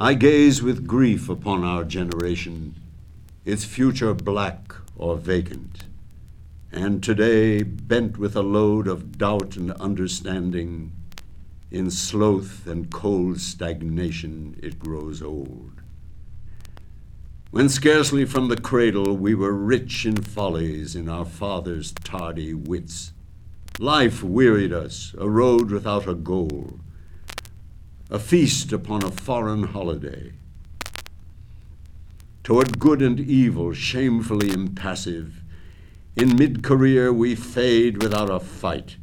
I gaze with grief upon our generation, its future black or vacant. And today, bent with a load of doubt and understanding, in sloth and cold stagnation it grows old. When scarcely from the cradle we were rich in follies in our fathers' tardy wits, life wearied us, a road without a goal, a feast upon a foreign holiday. Toward good and evil, shamefully impassive, in mid career we fade without a fight.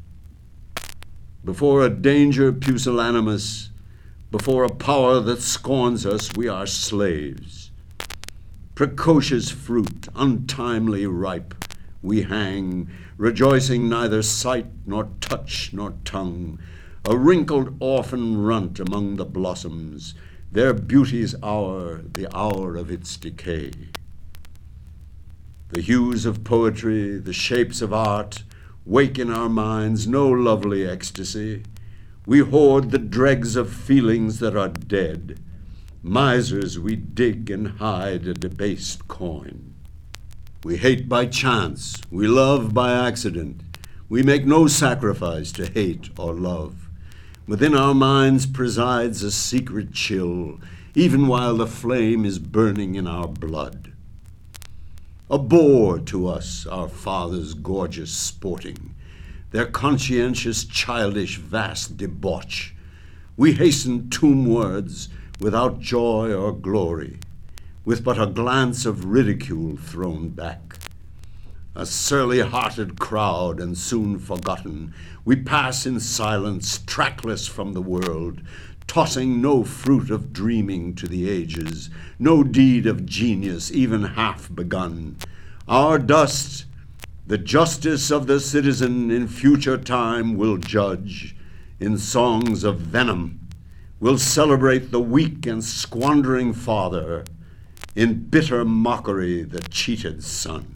Before a danger pusillanimous, before a power that scorns us, we are slaves. Precocious fruit, untimely ripe, we hang, rejoicing neither sight nor touch nor tongue, a wrinkled orphan runt among the blossoms, their beauty's hour, the hour of its decay. The hues of poetry, the shapes of art, wake in our minds no lovely ecstasy. We hoard the dregs of feelings that are dead. Misers, we dig and hide a debased coin. We hate by chance, we love by accident. We make no sacrifice to hate or love. Within our minds presides a secret chill, even while the flame is burning in our blood. A bore to us, our fathers' gorgeous sporting, their conscientious, childish, vast debauch. We hasten tomb words without joy or glory, with but a glance of ridicule thrown back. A surly hearted crowd, and soon forgotten, we pass in silence, trackless from the world, tossing no fruit of dreaming to the ages, no deed of genius even half begun. Our dust, the justice of the citizen in future time will judge in songs of venom, will celebrate the weak and squandering father, in bitter mockery the cheated son.